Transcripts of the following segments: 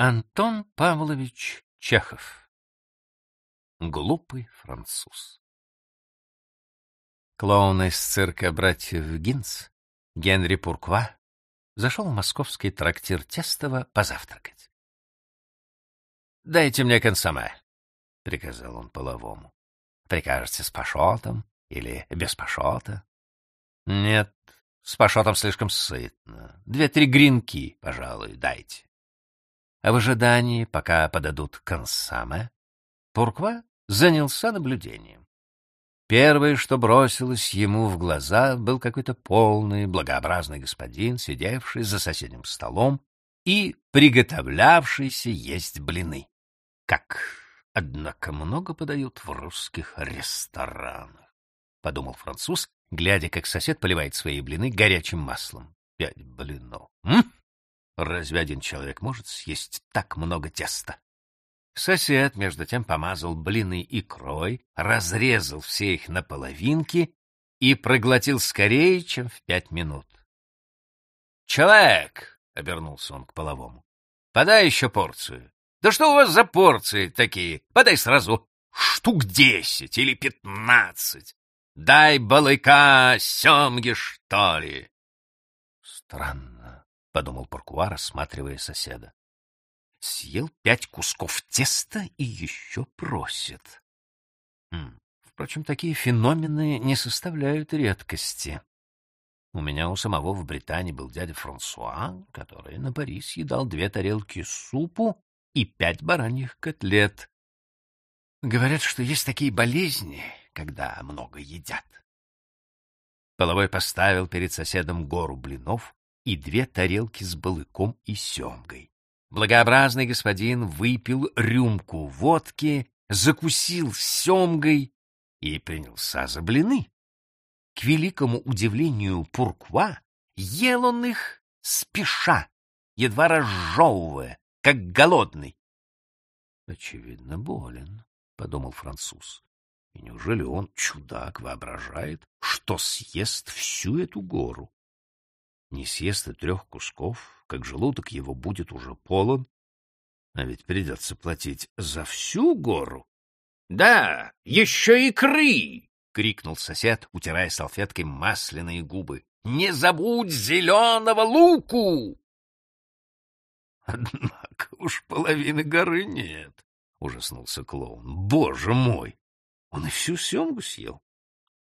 Антон Павлович Чехов Глупый француз Клоун из цирка братьев Гинц, Генри Пурква, зашел в московский трактир Тестова позавтракать. «Дайте мне консоме», — приказал он половому. «Прикажете с пашотом или без пашота?» «Нет, с пашотом слишком сытно. Две-три гринки, пожалуй, дайте». А в ожидании, пока подадут консаме, Пурква занялся наблюдением. Первое, что бросилось ему в глаза, был какой-то полный, благообразный господин, сидевший за соседним столом и приготовлявшийся есть блины. Как, однако, много подают в русских ресторанах, — подумал француз, глядя, как сосед поливает свои блины горячим маслом. Пять блинов. М? Разве один человек может съесть так много теста? Сосед, между тем, помазал блины икрой, разрезал все их на половинки и проглотил скорее, чем в пять минут. «Человек!» — обернулся он к половому. «Подай еще порцию». «Да что у вас за порции такие? Подай сразу штук десять или пятнадцать. Дай балыка семги, что ли». Странно подумал Паркуа, рассматривая соседа. Съел пять кусков теста и еще просит. Хм. Впрочем, такие феномены не составляют редкости. У меня у самого в Британии был дядя Франсуа, который на Пари съедал две тарелки супу и пять бараньих котлет. Говорят, что есть такие болезни, когда много едят. Половой поставил перед соседом гору блинов, и две тарелки с балыком и семгой. Благообразный господин выпил рюмку водки, закусил семгой и принялся за блины. К великому удивлению Пурква ел он их спеша, едва разжевывая, как голодный. — Очевидно, болен, — подумал француз. И неужели он, чудак, воображает, что съест всю эту гору? Не съест и трех кусков, как желудок его будет уже полон, а ведь придется платить за всю гору. — Да, еще икры! — крикнул сосед, утирая салфеткой масляные губы. — Не забудь зеленого луку! — Однако уж половины горы нет, — ужаснулся клоун. — Боже мой! Он и всю семгу съел.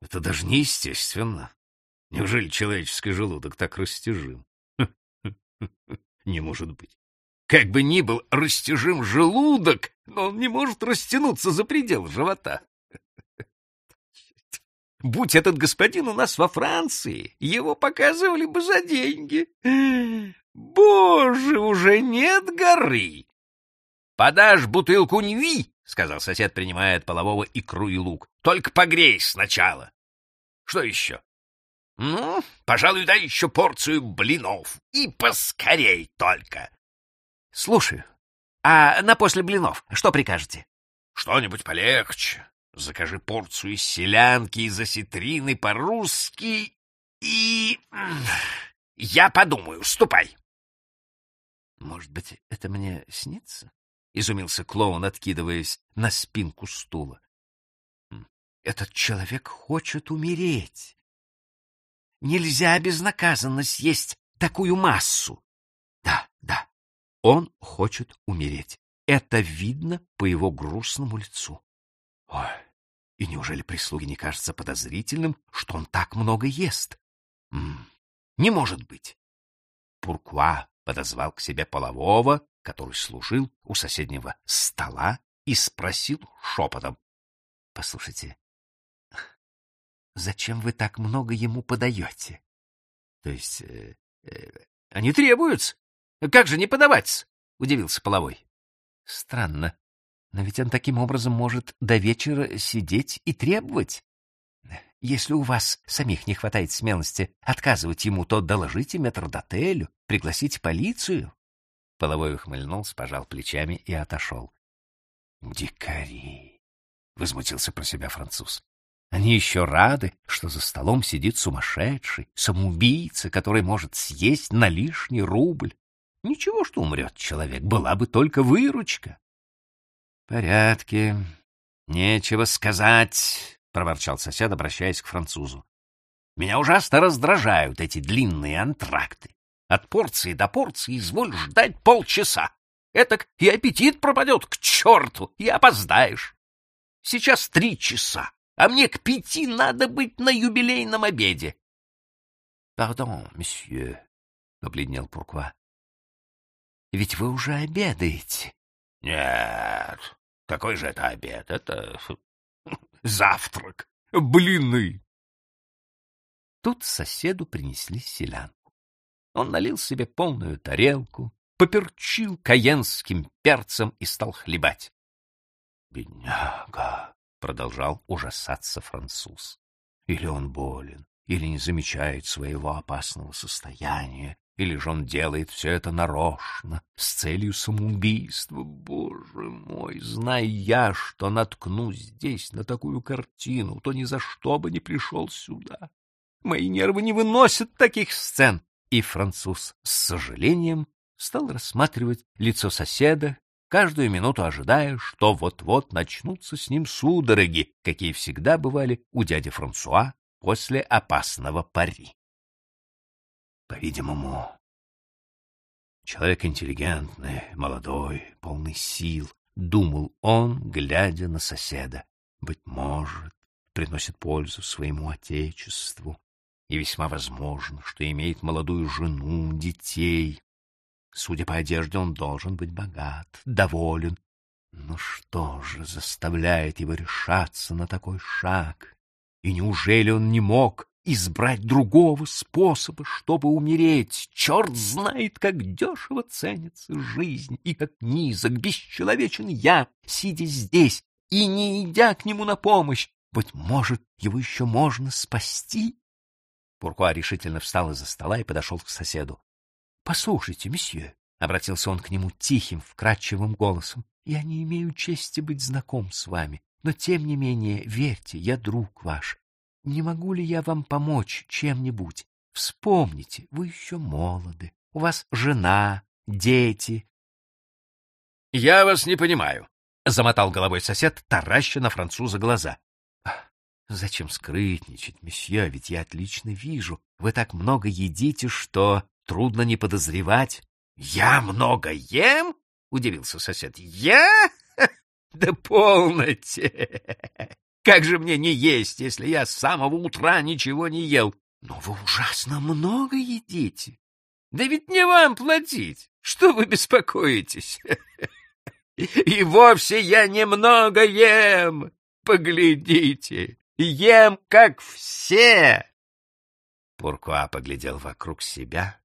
Это даже неестественно. Неужели человеческий желудок так растяжим? Не может быть. Как бы ни был растяжим желудок, но он не может растянуться за предел живота. Будь этот господин у нас во Франции, его показывали бы за деньги. Боже, уже нет горы. Подашь бутылку ньви, — сказал сосед, принимая от полового икру и лук. — Только погрей сначала. Что еще? — Ну, пожалуй, дай еще порцию блинов. И поскорей только. — Слушаю. А на после блинов что прикажете? — Что-нибудь полегче. Закажи порцию селянки из осетрины по-русски и... Я подумаю, ступай. — Может быть, это мне снится? — изумился клоун, откидываясь на спинку стула. — Этот человек хочет умереть. Нельзя безнаказанно съесть такую массу. Да, да, он хочет умереть. Это видно по его грустному лицу. Ой, и неужели прислуге не кажется подозрительным, что он так много ест? М -м, не может быть. Пуркуа подозвал к себе полового, который служил у соседнего стола, и спросил шепотом. — Послушайте, Зачем вы так много ему подаете? То есть, э, э, они требуются. Как же не подавать? Удивился половой. Странно. Но ведь он таким образом может до вечера сидеть и требовать. Если у вас самих не хватает смелости отказывать ему, то доложите метрдотелю, пригласите полицию. Половой ухмыльнулся, пожал плечами и отошел. «Дикари!» — возмутился про себя француз. Они еще рады, что за столом сидит сумасшедший, самоубийца, который может съесть на лишний рубль. Ничего, что умрет человек, была бы только выручка. — Порядки, нечего сказать, — проворчал сосед, обращаясь к французу. — Меня ужасно раздражают эти длинные антракты. От порции до порции изволь ждать полчаса. Этак и аппетит пропадет к черту, и опоздаешь. Сейчас три часа, а мне к пяти надо быть на юбилейном обеде. — Пардон, месье, — побледнел Пурква. — Ведь вы уже обедаете. — Нет, какой же это обед? Это завтрак, блины. Тут соседу принесли селянку. Он налил себе полную тарелку, поперчил каенским перцем и стал хлебать. «Бедняга!» — продолжал ужасаться француз. «Или он болен, или не замечает своего опасного состояния, или же он делает все это нарочно, с целью самоубийства. Боже мой, зная я, что наткнусь здесь на такую картину, то ни за что бы не пришел сюда. Мои нервы не выносят таких сцен. И француз с сожалением стал рассматривать лицо соседа, каждую минуту ожидая, что вот-вот начнутся с ним судороги, какие всегда бывали у дяди Франсуа после опасного пари. По-видимому, человек интеллигентный, молодой, полный сил, думал он, глядя на соседа. Быть может, приносит пользу своему отечеству, и весьма возможно, что имеет молодую жену, детей, Судя по одежде, он должен быть богат, доволен. Но что же заставляет его решаться на такой шаг? И неужели он не мог избрать другого способа, чтобы умереть? Черт знает, как дешево ценится жизнь и как низок, бесчеловечен я, сидя здесь и не идя к нему на помощь. Быть может, его еще можно спасти? Пуркуа решительно встал из-за стола и подошел к соседу. — Послушайте, месье, — обратился он к нему тихим, вкрадчивым голосом, — я не имею чести быть знаком с вами, но, тем не менее, верьте, я друг ваш. Не могу ли я вам помочь чем-нибудь? Вспомните, вы еще молоды, у вас жена, дети. — Я вас не понимаю, — замотал головой сосед, тараща на француза глаза. — Зачем скрытничать, месье, ведь я отлично вижу. Вы так много едите, что Трудно не подозревать. — Я много ем? — удивился сосед. — Я? Да полноте! Как же мне не есть, если я с самого утра ничего не ел? Но вы ужасно много едите. Да ведь не вам платить. Что вы беспокоитесь? И вовсе я немного ем. Поглядите, ем, как все. Пуркуа поглядел вокруг себя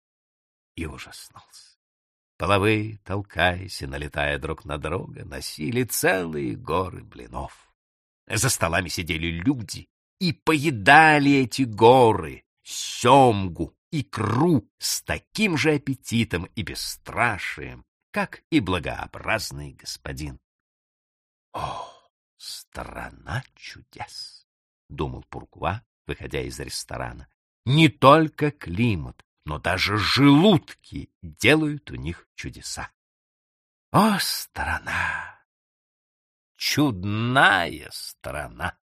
и ужаснулся. Половые, толкаясь и налетая друг на друга, носили целые горы блинов. За столами сидели люди и поедали эти горы, семгу, икру с таким же аппетитом и бесстрашием, как и благообразный господин. О, страна чудес! — думал Пуркуа, выходя из ресторана. Не только климат, но даже желудки делают у них чудеса. О, страна! Чудная страна!